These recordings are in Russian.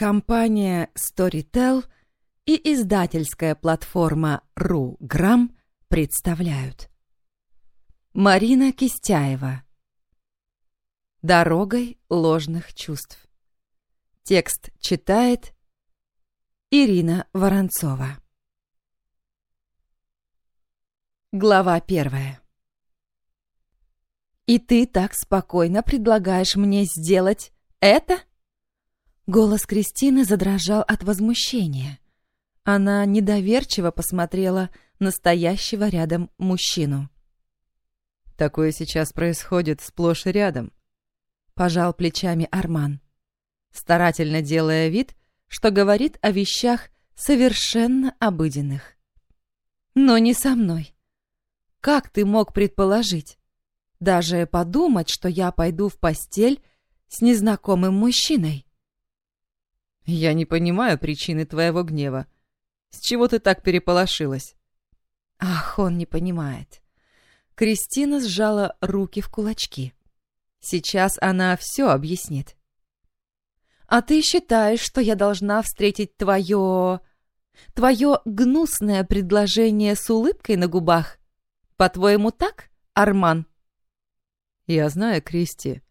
Компания Storytel и издательская платформа RuGram представляют. Марина Кистяева. Дорогой ложных чувств. Текст читает Ирина Воронцова. Глава первая. «И ты так спокойно предлагаешь мне сделать это?» Голос Кристины задрожал от возмущения. Она недоверчиво посмотрела на стоящего рядом мужчину. «Такое сейчас происходит сплошь и рядом», — пожал плечами Арман, старательно делая вид, что говорит о вещах совершенно обыденных. «Но не со мной. Как ты мог предположить? Даже подумать, что я пойду в постель с незнакомым мужчиной?» «Я не понимаю причины твоего гнева. С чего ты так переполошилась?» Ах, он не понимает. Кристина сжала руки в кулачки. Сейчас она все объяснит. «А ты считаешь, что я должна встретить твое... твое гнусное предложение с улыбкой на губах? По-твоему так, Арман?» «Я знаю, Кристи.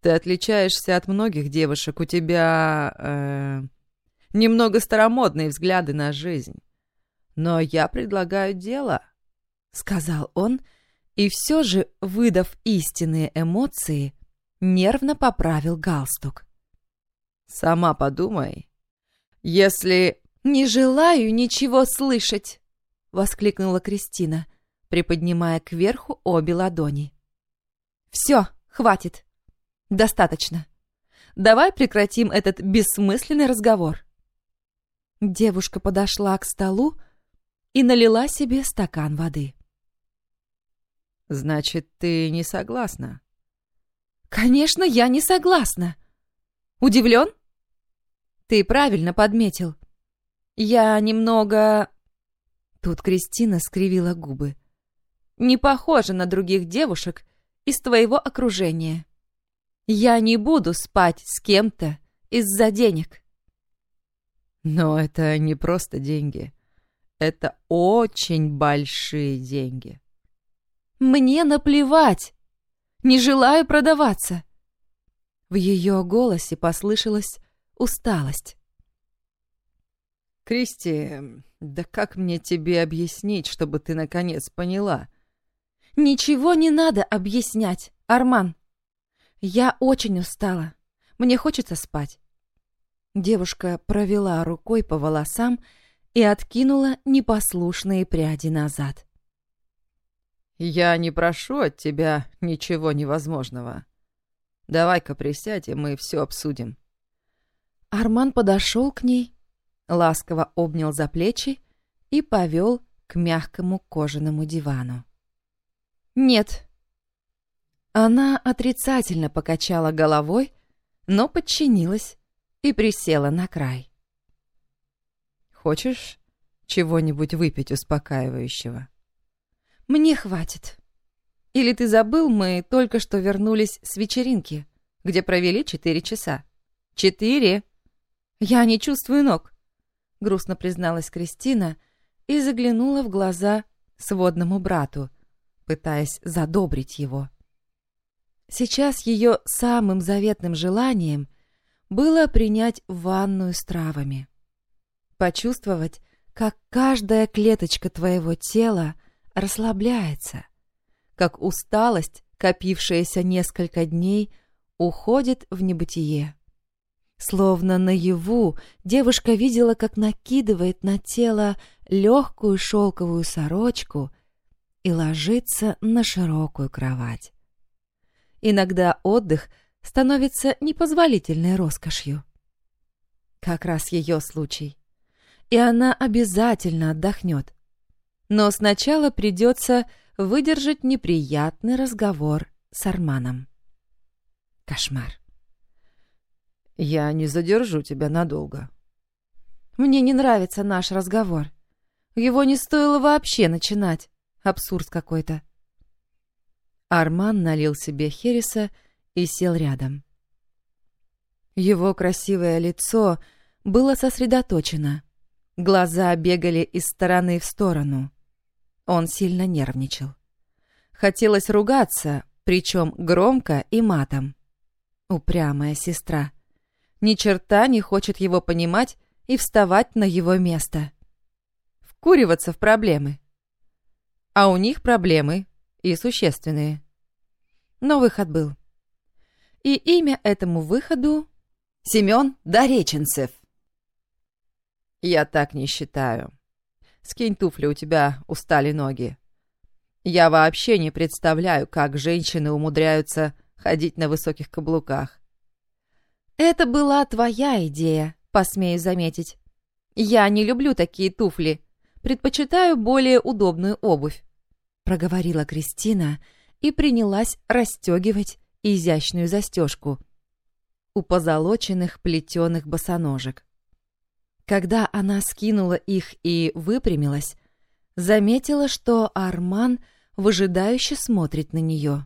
Ты отличаешься от многих девушек. У тебя... Э, немного старомодные взгляды на жизнь. Но я предлагаю дело», — сказал он, и все же, выдав истинные эмоции, нервно поправил галстук. «Сама подумай. Если...» «Не желаю ничего слышать!» — воскликнула Кристина, приподнимая кверху обе ладони. «Все, хватит. Достаточно. Давай прекратим этот бессмысленный разговор». Девушка подошла к столу и налила себе стакан воды. «Значит, ты не согласна?» «Конечно, я не согласна. Удивлен?» «Ты правильно подметил. Я немного...» Тут Кристина скривила губы. «Не похожа на других девушек из твоего окружения. Я не буду спать с кем-то из-за денег». «Но это не просто деньги. Это очень большие деньги». «Мне наплевать! Не желаю продаваться!» В ее голосе послышалась усталость. «Кристи, да как мне тебе объяснить, чтобы ты наконец поняла?» «Ничего не надо объяснять, Арман. Я очень устала. Мне хочется спать». Девушка провела рукой по волосам и откинула непослушные пряди назад. «Я не прошу от тебя ничего невозможного. Давай-ка присядь, и мы все обсудим». Арман подошел к ней, ласково обнял за плечи и повел к мягкому кожаному дивану. «Нет». Она отрицательно покачала головой, но подчинилась и присела на край. «Хочешь чего-нибудь выпить успокаивающего?» «Мне хватит. Или ты забыл, мы только что вернулись с вечеринки, где провели четыре часа. Четыре! Я не чувствую ног!» Грустно призналась Кристина и заглянула в глаза сводному брату, пытаясь задобрить его. Сейчас ее самым заветным желанием было принять ванную с травами. Почувствовать, как каждая клеточка твоего тела — расслабляется, как усталость, копившаяся несколько дней, уходит в небытие. Словно наяву девушка видела, как накидывает на тело легкую шелковую сорочку и ложится на широкую кровать. Иногда отдых становится непозволительной роскошью. Как раз ее случай. И она обязательно отдохнет, но сначала придется выдержать неприятный разговор с Арманом. Кошмар. «Я не задержу тебя надолго». «Мне не нравится наш разговор. Его не стоило вообще начинать. Абсурд какой-то». Арман налил себе Хереса и сел рядом. Его красивое лицо было сосредоточено. Глаза бегали из стороны в сторону. Он сильно нервничал. Хотелось ругаться, причем громко и матом. Упрямая сестра. Ни черта не хочет его понимать и вставать на его место. Вкуриваться в проблемы. А у них проблемы и существенные. Но выход был. И имя этому выходу — Семен Дореченцев. «Я так не считаю. Скинь туфли, у тебя устали ноги. Я вообще не представляю, как женщины умудряются ходить на высоких каблуках». «Это была твоя идея», посмею заметить. Я не люблю такие туфли, предпочитаю более удобную обувь», — проговорила Кристина и принялась расстегивать изящную застежку у позолоченных плетеных босоножек. Когда она скинула их и выпрямилась, заметила, что Арман выжидающе смотрит на нее.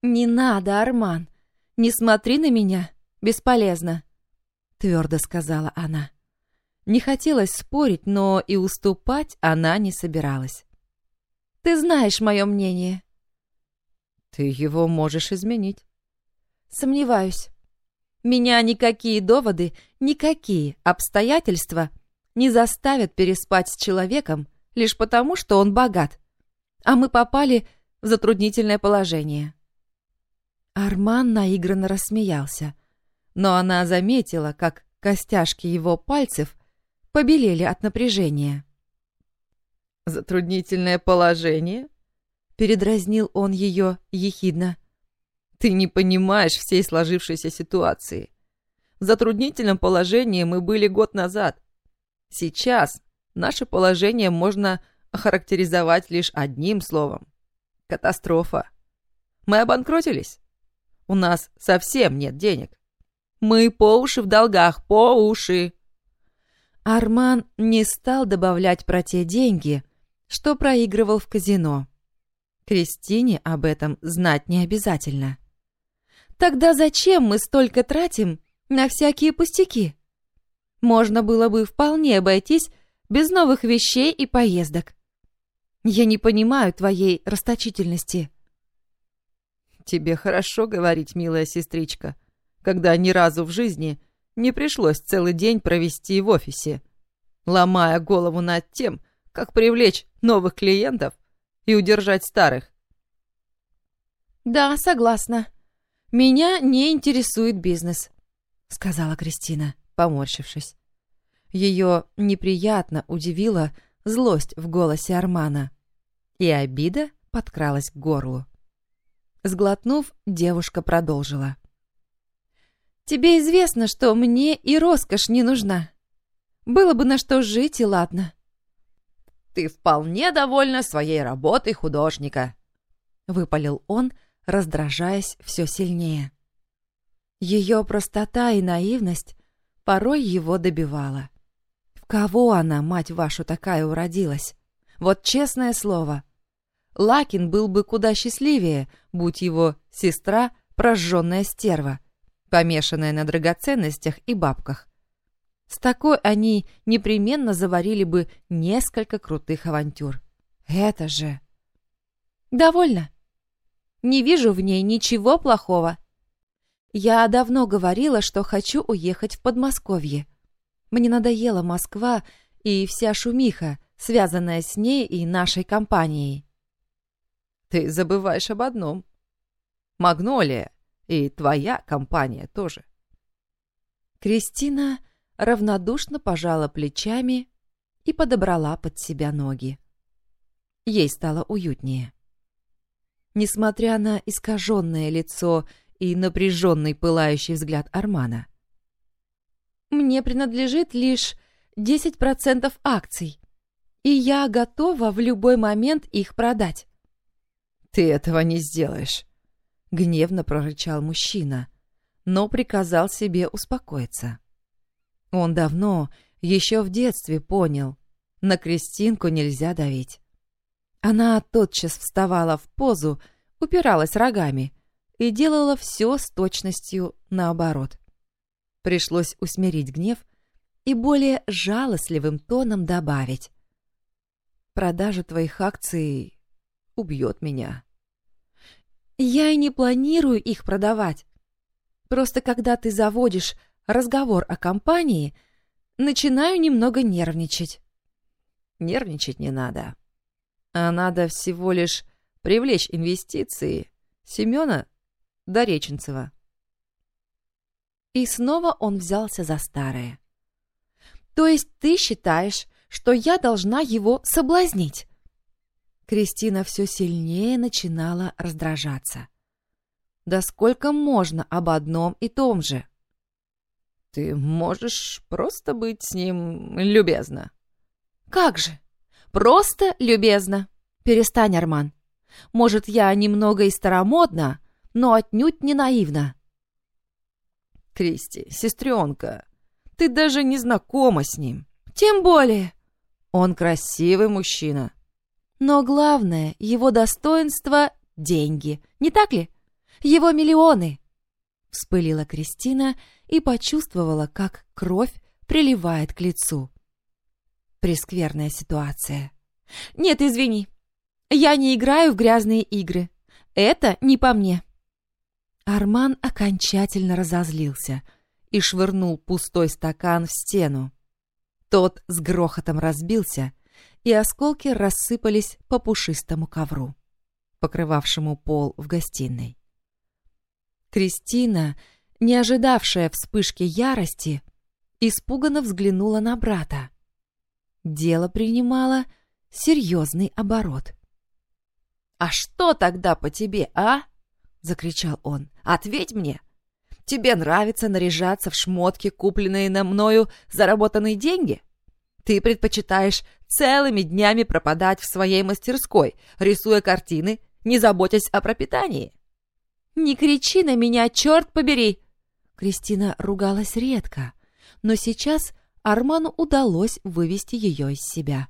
«Не надо, Арман, не смотри на меня, бесполезно», — твердо сказала она. Не хотелось спорить, но и уступать она не собиралась. «Ты знаешь мое мнение». «Ты его можешь изменить». «Сомневаюсь. Меня никакие доводы, никакие обстоятельства не заставят переспать с человеком лишь потому, что он богат, а мы попали в затруднительное положение». Арман наигранно рассмеялся — но она заметила, как костяшки его пальцев побелели от напряжения. «Затруднительное положение?» — передразнил он ее ехидно. «Ты не понимаешь всей сложившейся ситуации. В затруднительном положении мы были год назад. Сейчас наше положение можно охарактеризовать лишь одним словом. Катастрофа. Мы обанкротились. У нас совсем нет денег. Мы по уши в долгах, по уши!» Арман не стал добавлять про те деньги, что проигрывал в казино. Кристине об этом знать не обязательно. «Тогда зачем мы столько тратим на всякие пустяки? Можно было бы вполне обойтись без новых вещей и поездок. Я не понимаю твоей расточительности». «Тебе хорошо говорить, милая сестричка», когда ни разу в жизни не пришлось целый день провести в офисе, ломая голову над тем, как привлечь новых клиентов и удержать старых. «Да, согласна. Меня не интересует бизнес», — сказала Кристина, поморщившись. Ее неприятно удивила злость в голосе Армана, и обида подкралась к горлу. Сглотнув, девушка продолжила. Тебе известно, что мне и роскошь не нужна. Было бы на что жить, и ладно. Ты вполне довольна своей работой художника, выпалил он, раздражаясь все сильнее. Ее простота и наивность порой его добивала. В кого она, мать вашу, такая уродилась? Вот честное слово. Лакин был бы куда счастливее, будь его сестра прожженная стерва — помешанная на драгоценностях и бабках. С такой они непременно заварили бы несколько крутых авантюр. Это же... Довольно. Не вижу в ней ничего плохого. Я давно говорила, что хочу уехать в Подмосковье. Мне надоела Москва и вся шумиха, связанная с ней и нашей компанией. Ты забываешь об одном. Магнолия и твоя компания тоже. Кристина равнодушно пожала плечами и подобрала под себя ноги. Ей стало уютнее. Несмотря на искаженное лицо и напряженный пылающий взгляд Армана. «Мне принадлежит лишь 10% акций, и я готова в любой момент их продать». «Ты этого не сделаешь», — гневно прорычал мужчина, но приказал себе успокоиться. Он давно, еще в детстве понял, на Кристинку нельзя давить. Она тотчас вставала в позу, упиралась рогами и делала все с точностью наоборот. Пришлось усмирить гнев, и более жалостливым тоном добавить. «Продажа твоих акций убьет меня». «Я и не планирую их продавать. Просто когда ты заводишь разговор о компании, начинаю немного нервничать». «Нервничать не надо. А надо всего лишь привлечь инвестиции Семена Дореченцева». И снова он взялся за старое. То есть ты считаешь, что я должна его соблазнить?» Кристина все сильнее начинала раздражаться. «Да сколько можно об одном и том же?» «Ты можешь просто быть с ним любезна». «Как же? Просто любезно. Перестань, Арман. Может, я немного и старомодна, но отнюдь не наивна». «Кристи, сестренка, ты даже не знакома с ним. Тем более. Он красивый мужчина. Но главное, его достоинство — деньги. Не так ли? Его миллионы. Вспылила Кристина и почувствовала, как кровь приливает к лицу. Прескверная ситуация. Нет, извини. Я не играю в грязные игры. Это не по мне. Арман окончательно разозлился — и швырнул пустой стакан в стену. Тот с грохотом разбился, и осколки рассыпались по пушистому ковру, покрывавшему пол в гостиной. Кристина, не ожидавшая вспышки ярости, испуганно взглянула на брата. Дело принимало серьезный оборот. «А что тогда по тебе, а?» — закричал он. «Ответь мне!» Тебе нравится наряжаться в шмотки, купленные на мною заработанные деньги? Ты предпочитаешь целыми днями пропадать в своей мастерской, рисуя картины, не заботясь о пропитании? «Не кричи на меня, черт побери!» Кристина ругалась редко, но сейчас Арману удалось вывести ее из себя.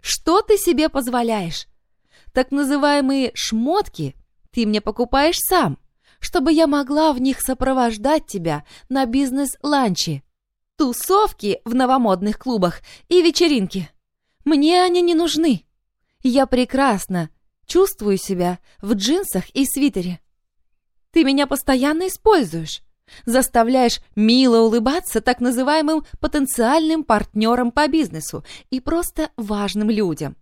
«Что ты себе позволяешь? Так называемые «шмотки» ты мне покупаешь сам чтобы я могла в них сопровождать тебя на бизнес-ланчи, тусовки в новомодных клубах и вечеринки. Мне они не нужны. Я прекрасно чувствую себя в джинсах и свитере. Ты меня постоянно используешь, заставляешь мило улыбаться так называемым потенциальным партнерам по бизнесу и просто важным людям.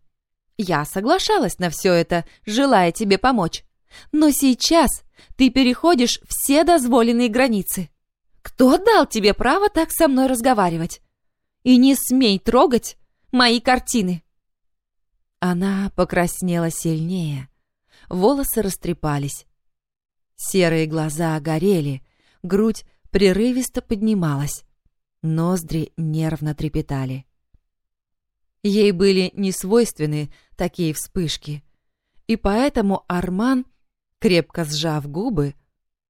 Я соглашалась на все это, желая тебе помочь. Но сейчас ты переходишь все дозволенные границы. Кто дал тебе право так со мной разговаривать? И не смей трогать мои картины. Она покраснела сильнее. Волосы растрепались. Серые глаза горели, грудь прерывисто поднималась. Ноздри нервно трепетали. Ей были несвойственны такие вспышки, и поэтому Арман крепко сжав губы,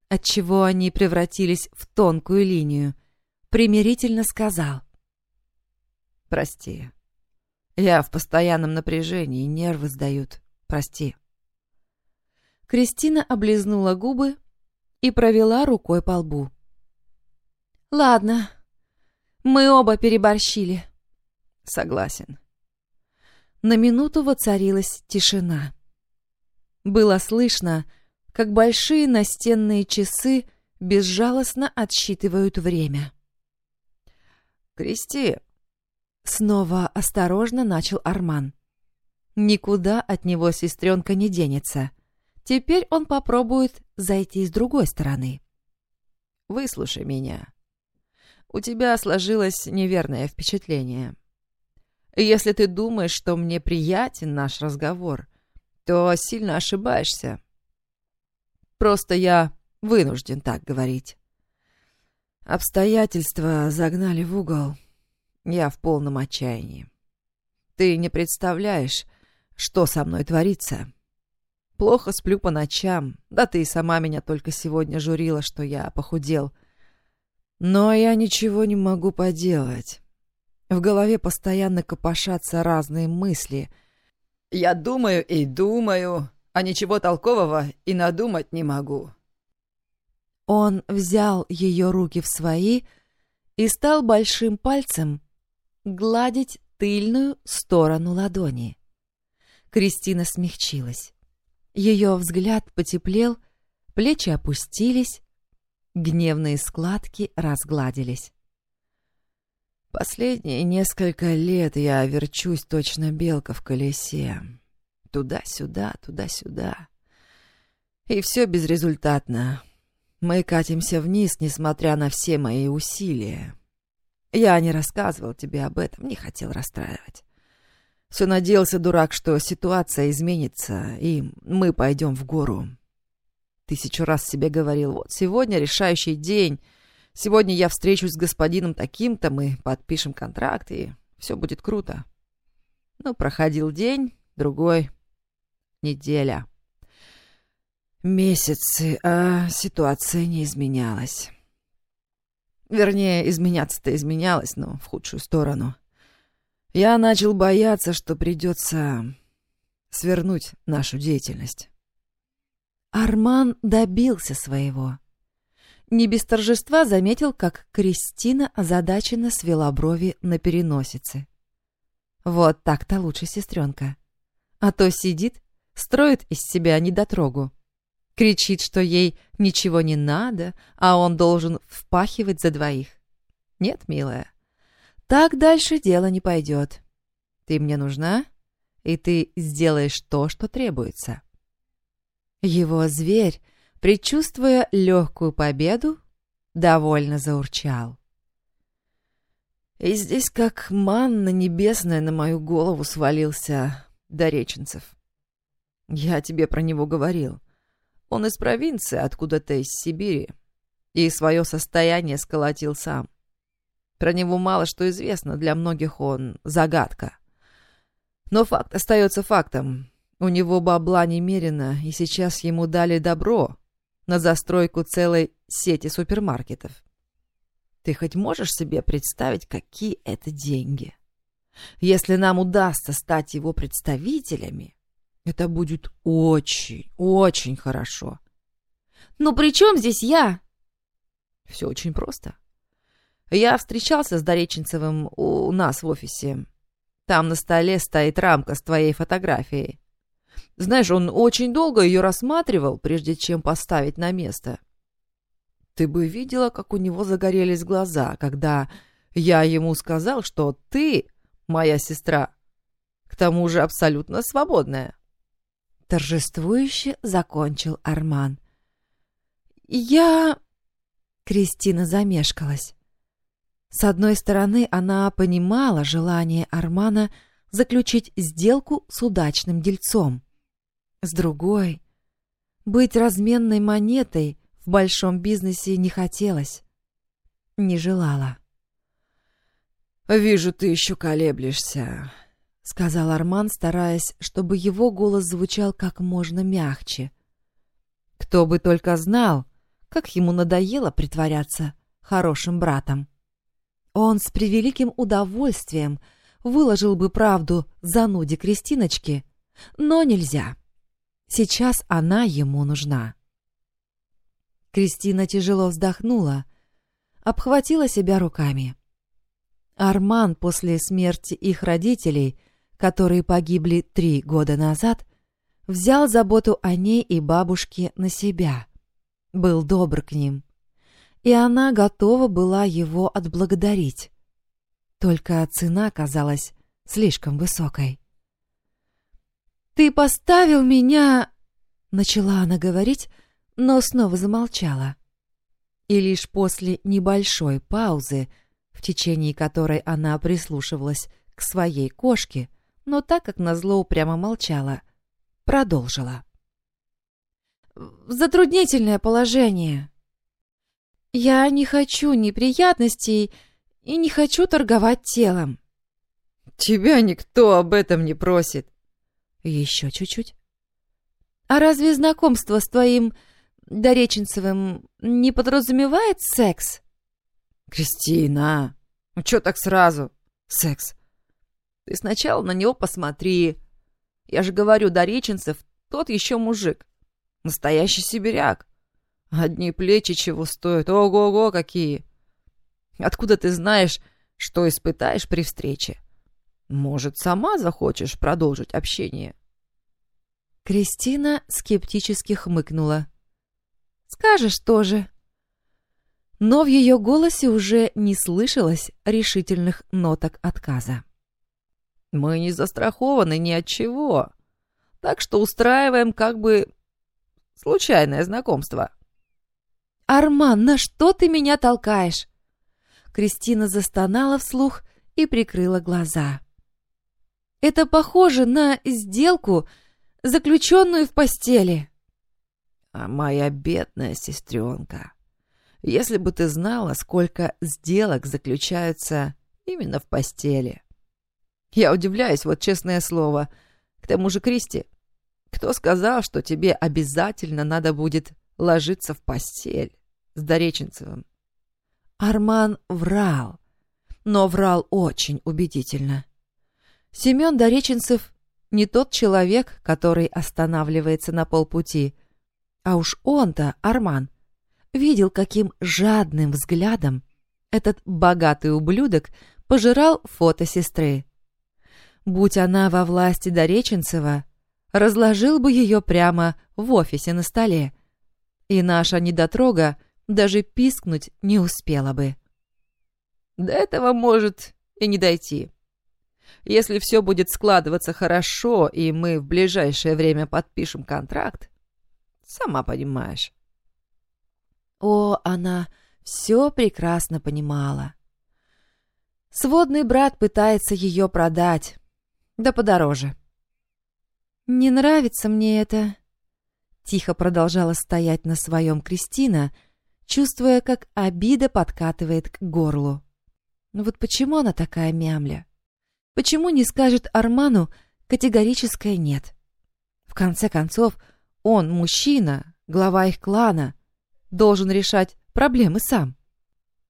отчего они превратились в тонкую линию, примирительно сказал. «Прости. Я в постоянном напряжении, нервы сдают. Прости». Кристина облизнула губы и провела рукой по лбу. «Ладно, мы оба переборщили». «Согласен». На минуту воцарилась тишина. Было слышно, как большие настенные часы безжалостно отсчитывают время. «Кристи!» Снова осторожно начал Арман. Никуда от него сестренка не денется. Теперь он попробует зайти с другой стороны. «Выслушай меня. У тебя сложилось неверное впечатление. Если ты думаешь, что мне приятен наш разговор, то сильно ошибаешься. Просто я вынужден так говорить. Обстоятельства загнали в угол. Я в полном отчаянии. Ты не представляешь, что со мной творится. Плохо сплю по ночам, да ты и сама меня только сегодня журила, что я похудел. Но я ничего не могу поделать. В голове постоянно копошатся разные мысли. Я думаю и думаю, а ничего толкового и надумать не могу». Он взял ее руки в свои и стал большим пальцем гладить тыльную сторону ладони. Кристина смягчилась. Ее взгляд потеплел, плечи опустились, гневные складки разгладились. Последние несколько лет я верчусь точно белка в колесе. Туда-сюда, туда-сюда. И все безрезультатно. Мы катимся вниз, несмотря на все мои усилия. Я не рассказывал тебе об этом, не хотел расстраивать. Все надеялся, дурак, что ситуация изменится, и мы пойдем в гору. Тысячу раз себе говорил, вот сегодня решающий день. Сегодня я встречусь с господином таким-то, мы подпишем контракт, и все будет круто. Ну, проходил день, другой, неделя. Месяцы, а ситуация не изменялась. Вернее, изменяться-то изменялась, но в худшую сторону. Я начал бояться, что придется свернуть нашу деятельность. Арман добился своего. Не без торжества заметил, как Кристина озадаченно свела брови на переносице. Вот так-то лучше, сестренка. А то сидит, строит из себя недотрогу. Кричит, что ей ничего не надо, а он должен впахивать за двоих. Нет, милая, так дальше дело не пойдет. Ты мне нужна, и ты сделаешь то, что требуется. Его зверь, предчувствуя легкую победу, довольно заурчал. И здесь как манна небесная на мою голову свалился Дореченцев. Я тебе про него говорил. Он из провинции, откуда-то из Сибири, и свое состояние сколотил сам. Про него мало что известно, для многих он загадка. Но факт остается фактом. У него бабла немерено, и сейчас ему дали добро на застройку целой сети супермаркетов. Ты хоть можешь себе представить, какие это деньги? Если нам удастся стать его представителями, это будет очень, очень хорошо. «Ну при чем здесь я?» Все очень просто. Я встречался с Дореченцевым у нас в офисе. Там на столе стоит рамка с твоей фотографией. Знаешь, он очень долго ее рассматривал, прежде чем поставить на место. Ты бы видела, как у него загорелись глаза, когда я ему сказал, что ты, моя сестра, к тому же абсолютно свободная. Торжествующе закончил Арман. «Я...» Кристина замешкалась. С одной стороны, она понимала желание Армана заключить сделку с удачным дельцом. С другой, быть разменной монетой в большом бизнесе не хотелось. Не желала. «Вижу, ты еще колеблешься», — сказал Арман, стараясь, чтобы его голос звучал как можно мягче. Кто бы только знал, как ему надоело притворяться хорошим братом. Он с превеликим удовольствием выложил бы правду зануде Кристиночки, но нельзя. Сейчас она ему нужна. Кристина тяжело вздохнула, обхватила себя руками. Арман после смерти их родителей, которые погибли три года назад, взял заботу о ней и бабушке на себя. Был добр к ним и она готова была его отблагодарить. Только цена казалась слишком высокой. «Ты поставил меня...» — начала она говорить, но снова замолчала. И лишь после небольшой паузы, в течение которой она прислушивалась к своей кошке, но так как назло упрямо молчала, продолжила. «Затруднительное положение. «Я не хочу неприятностей и не хочу торговать телом». «Тебя никто об этом не просит». «Еще чуть-чуть». «А разве знакомство с твоим Дореченцевым не подразумевает секс?» «Кристина, ну чё так сразу? Секс. Ты сначала на него посмотри. Я же говорю, Дореченцев тот еще мужик. Настоящий сибиряк. Одни плечи чего стоят. Ого-го, какие! Откуда ты знаешь, что испытаешь при встрече? Может, сама захочешь продолжить общение?» Кристина скептически хмыкнула. «Скажешь тоже». Но в ее голосе уже не слышалось решительных ноток отказа. «Мы не застрахованы ни от чего, так что устраиваем как бы случайное знакомство». «Арман, на что ты меня толкаешь?» Кристина застонала вслух и прикрыла глаза. «Это похоже на сделку, заключенную в постели». «А моя бедная сестренка, если бы ты знала, сколько сделок заключаются именно в постели. Я удивляюсь, вот честное слово. К тому же, Кристи, кто сказал, что тебе обязательно надо будет ложиться в постель с Дореченцевым?» Арман врал, но врал очень убедительно. Семен Дореченцев не тот человек, который останавливается на полпути. А уж он-то, Арман, видел, каким жадным взглядом этот богатый ублюдок пожирал фото сестры. Будь она во власти Дореченцева, разложил бы ее прямо в офисе на столе, и наша недотрога даже пискнуть не успела бы. До этого может и не дойти. Если все будет складываться хорошо, и мы в ближайшее время подпишем контракт, сама понимаешь. О, она все прекрасно понимала. Сводный брат пытается ее продать, да подороже. «Не нравится мне это», — тихо продолжала стоять на своем Кристина, чувствуя, как обида подкатывает к горлу. «Ну вот почему она такая мямля? Почему не скажет Арману категорическое «нет»? В конце концов, он мужчина, глава их клана, должен решать проблемы сам.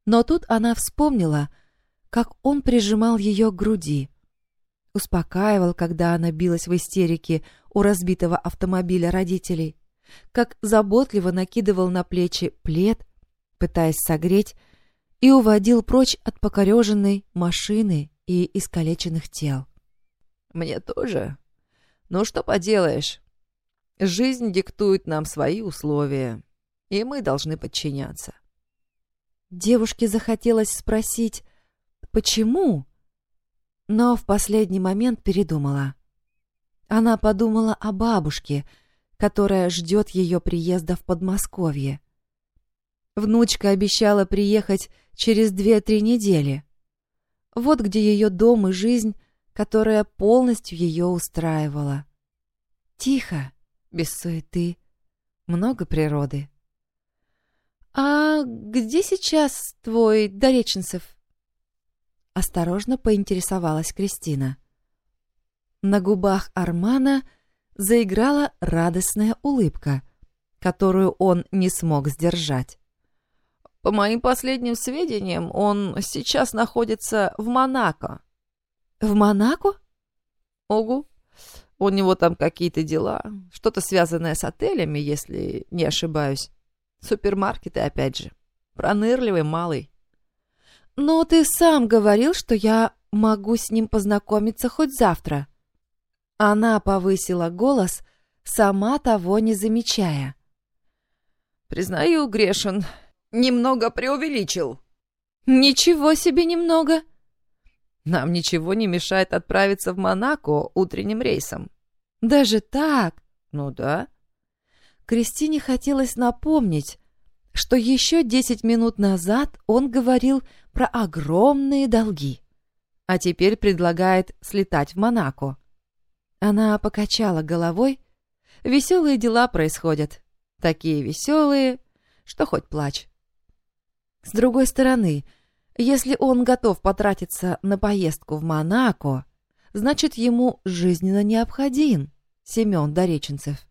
Но тут она вспомнила, как он прижимал ее к груди, успокаивал, когда она билась в истерике у разбитого автомобиля родителей, как заботливо накидывал на плечи плед, пытаясь согреть, и уводил прочь от покореженной машины и искалеченных тел. «Мне тоже. Ну что поделаешь? Жизнь диктует нам свои условия, и мы должны подчиняться». Девушке захотелось спросить, почему? Но в последний момент передумала. Она подумала о бабушке, которая ждет ее приезда в Подмосковье. Внучка обещала приехать через две-три недели. Вот где ее дом и жизнь, которая полностью ее устраивала. Тихо, без суеты, много природы. «А где сейчас твой Дореченцев?» Осторожно поинтересовалась Кристина. На губах Армана заиграла радостная улыбка, которую он не смог сдержать. По моим последним сведениям, он сейчас находится в Монако. В Монако? Огу. У него там какие-то дела, что-то связанное с отелями, если не ошибаюсь. Супермаркеты, опять же. Пронырливый малый. Но ты сам говорил, что я могу с ним познакомиться хоть завтра. Она повысила голос, сама того не замечая. Признаю, грешен, немного преувеличил». «Ничего себе немного!» «Нам ничего не мешает отправиться в Монако утренним рейсом». «Даже так?» «Ну да». Кристине хотелось напомнить, что еще десять минут назад он говорил про огромные долги, а теперь предлагает слетать в Монако. Она покачала головой. Веселые дела происходят. Такие веселые, что хоть плачь. С другой стороны, если он готов потратиться на поездку в Монако, значит, ему жизненно необходим Семен Дореченцев.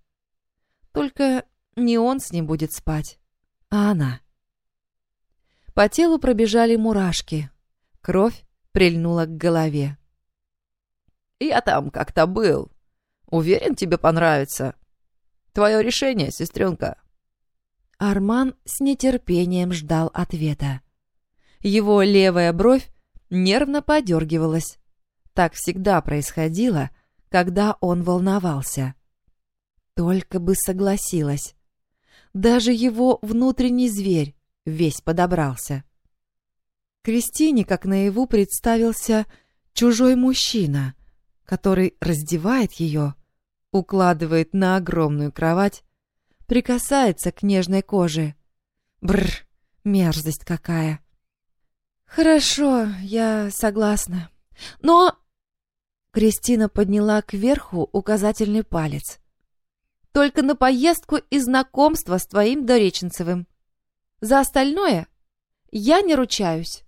Только не он с ним будет спать, а она. По телу пробежали мурашки. Кровь прильнула к голове. «Я там как-то был. Уверен, тебе понравится. Твое решение, сестренка». Арман с нетерпением ждал ответа. Его левая бровь нервно подергивалась. Так всегда происходило, когда он волновался. Только бы согласилась. Даже его внутренний зверь весь подобрался. Кристине, как наяву, представился чужой мужчина, который раздевает ее, укладывает на огромную кровать, прикасается к нежной коже. Бррр, мерзость какая. Хорошо, я согласна. Но... Кристина подняла кверху указательный палец. Только на поездку и знакомство с твоим Дореченцевым. За остальное я не ручаюсь.